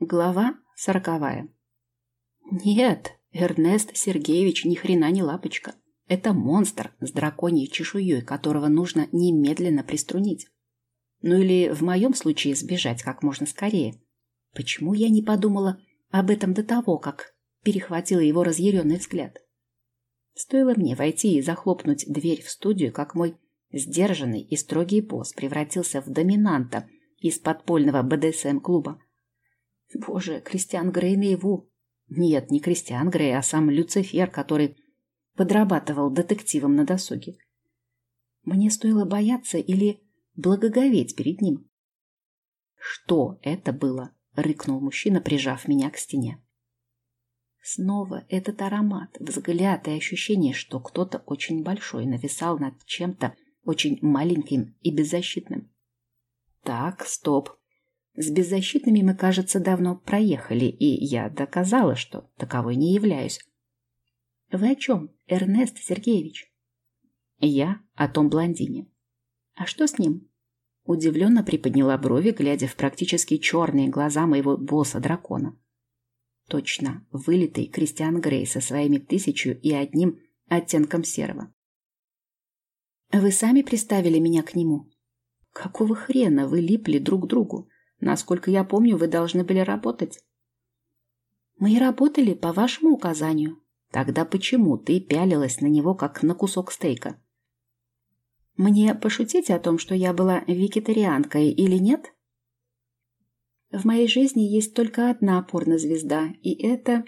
Глава сороковая. Нет, Эрнест Сергеевич ни хрена не лапочка. Это монстр с драконьей чешуей, которого нужно немедленно приструнить. Ну или в моем случае сбежать как можно скорее. Почему я не подумала об этом до того, как перехватила его разъяренный взгляд? Стоило мне войти и захлопнуть дверь в студию, как мой сдержанный и строгий босс превратился в доминанта из подпольного БДСМ-клуба. Боже, Кристиан Грей наяву. Нет, не Кристиан Грей, а сам Люцифер, который подрабатывал детективом на досуге. Мне стоило бояться или благоговеть перед ним. «Что это было?» — рыкнул мужчина, прижав меня к стене. Снова этот аромат, взгляд и ощущение, что кто-то очень большой нависал над чем-то очень маленьким и беззащитным. Так, стоп. С беззащитными мы, кажется, давно проехали, и я доказала, что таковой не являюсь. Вы о чем, Эрнест Сергеевич? Я о том блондине. А что с ним? Удивленно приподняла брови, глядя в практически черные глаза моего босса-дракона. Точно, вылитый Кристиан Грей со своими тысячу и одним оттенком серого. Вы сами приставили меня к нему? Какого хрена вы липли друг к другу? Насколько я помню, вы должны были работать. Мы и работали по вашему указанию. Тогда почему ты пялилась на него, как на кусок стейка? Мне пошутить о том, что я была вегетарианкой или нет? В моей жизни есть только одна порнозвезда, и это...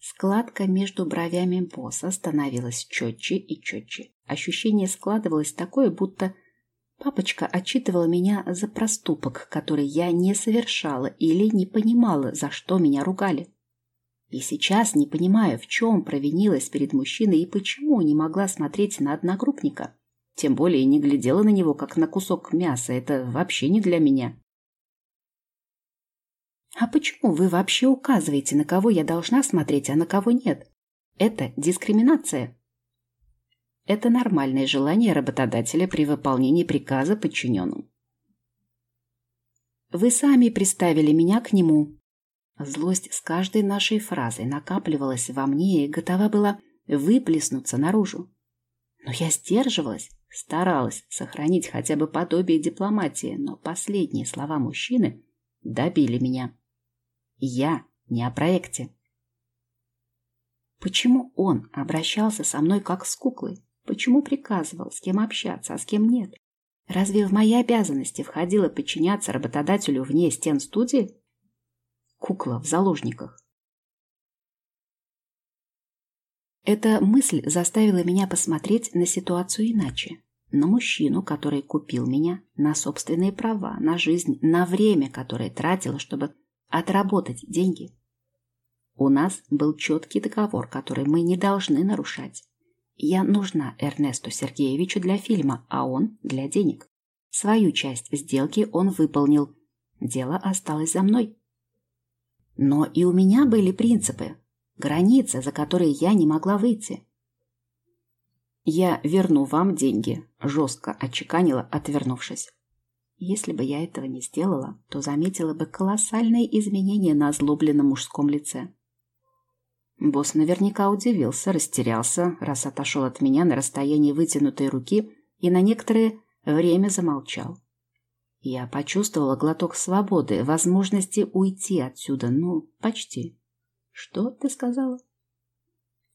Складка между бровями босса становилась четче и четче. Ощущение складывалось такое, будто Папочка отчитывала меня за проступок, который я не совершала или не понимала, за что меня ругали. И сейчас не понимаю, в чем провинилась перед мужчиной и почему не могла смотреть на одногруппника. Тем более не глядела на него, как на кусок мяса. Это вообще не для меня. А почему вы вообще указываете, на кого я должна смотреть, а на кого нет? Это дискриминация. Это нормальное желание работодателя при выполнении приказа подчиненным. Вы сами приставили меня к нему. Злость с каждой нашей фразой накапливалась во мне и готова была выплеснуться наружу. Но я сдерживалась, старалась сохранить хотя бы подобие дипломатии, но последние слова мужчины добили меня. Я не о проекте. Почему он обращался со мной как с куклой? Почему приказывал, с кем общаться, а с кем нет? Разве в мои обязанности входило подчиняться работодателю вне стен студии? Кукла в заложниках. Эта мысль заставила меня посмотреть на ситуацию иначе. На мужчину, который купил меня, на собственные права, на жизнь, на время, которое тратила, чтобы отработать деньги. У нас был четкий договор, который мы не должны нарушать. Я нужна Эрнесту Сергеевичу для фильма, а он для денег. Свою часть сделки он выполнил. Дело осталось за мной. Но и у меня были принципы, границы, за которые я не могла выйти. «Я верну вам деньги», – жестко отчеканила, отвернувшись. Если бы я этого не сделала, то заметила бы колоссальные изменения на озлобленном мужском лице. Босс наверняка удивился, растерялся, раз отошел от меня на расстоянии вытянутой руки и на некоторое время замолчал. Я почувствовала глоток свободы, возможности уйти отсюда, ну, почти. Что ты сказала?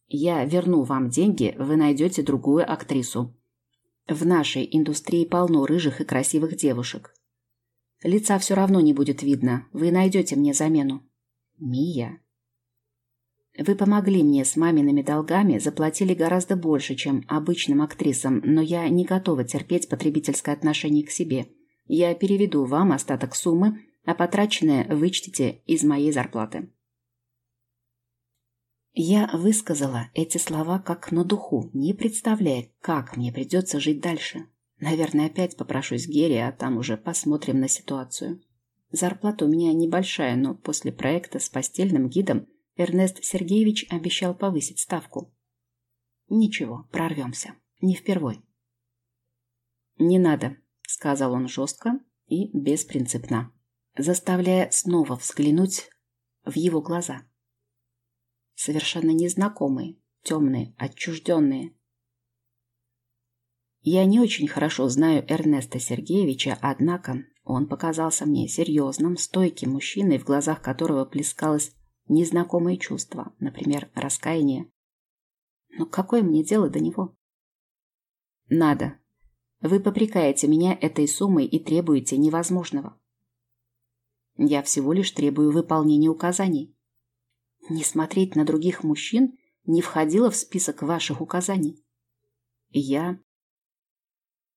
Я верну вам деньги, вы найдете другую актрису. В нашей индустрии полно рыжих и красивых девушек. Лица все равно не будет видно, вы найдете мне замену. Мия, вы помогли мне с мамиными долгами, заплатили гораздо больше, чем обычным актрисам, но я не готова терпеть потребительское отношение к себе. Я переведу вам остаток суммы, а потраченное вычтите из моей зарплаты. Я высказала эти слова как на духу, не представляя, как мне придется жить дальше. Наверное, опять попрошусь Гере, а там уже посмотрим на ситуацию. Зарплата у меня небольшая, но после проекта с постельным гидом – Эрнест Сергеевич обещал повысить ставку. Ничего, прорвемся. Не впервой. Не надо, сказал он жестко и беспринципно. заставляя снова взглянуть в его глаза. Совершенно незнакомые, темные, отчужденные. Я не очень хорошо знаю Эрнеста Сергеевича, однако он показался мне серьезным, стойким мужчиной, в глазах которого плескалось незнакомое чувство, например, раскаяние. Но какое мне дело до него? Надо. Вы попрекаете меня этой суммой и требуете невозможного. Я всего лишь требую выполнения указаний. Не смотреть на других мужчин не входило в список ваших указаний. Я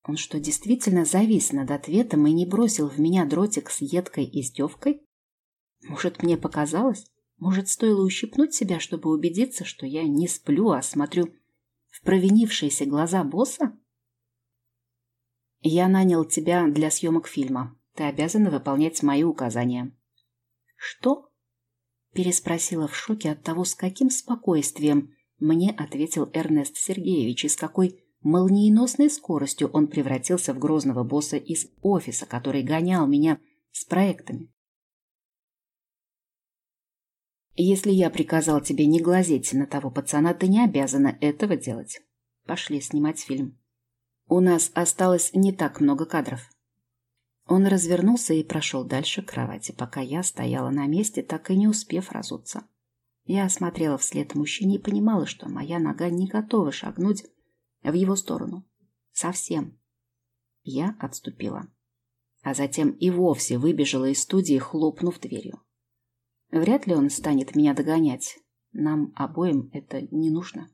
он что, действительно завис над ответом и не бросил в меня дротик с едкой издевкой? Может, мне показалось? Может, стоило ущипнуть себя, чтобы убедиться, что я не сплю, а смотрю в провинившиеся глаза босса? Я нанял тебя для съемок фильма. Ты обязана выполнять мои указания. Что? Переспросила в шоке от того, с каким спокойствием мне ответил Эрнест Сергеевич и с какой Молниеносной скоростью он превратился в грозного босса из офиса, который гонял меня с проектами. Если я приказал тебе не глазеть на того пацана, ты не обязана этого делать. Пошли снимать фильм. У нас осталось не так много кадров. Он развернулся и прошел дальше к кровати, пока я стояла на месте, так и не успев разуться. Я осмотрела вслед мужчине и понимала, что моя нога не готова шагнуть в его сторону. Совсем. Я отступила. А затем и вовсе выбежала из студии, хлопнув дверью. Вряд ли он станет меня догонять. Нам обоим это не нужно.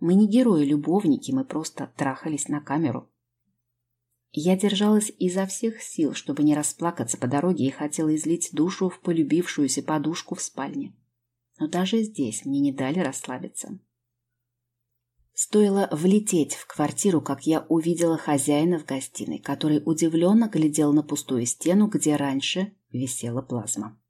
Мы не герои-любовники, мы просто трахались на камеру. Я держалась изо всех сил, чтобы не расплакаться по дороге и хотела излить душу в полюбившуюся подушку в спальне. Но даже здесь мне не дали расслабиться. Стоило влететь в квартиру, как я увидела хозяина в гостиной, который удивленно глядел на пустую стену, где раньше висела плазма.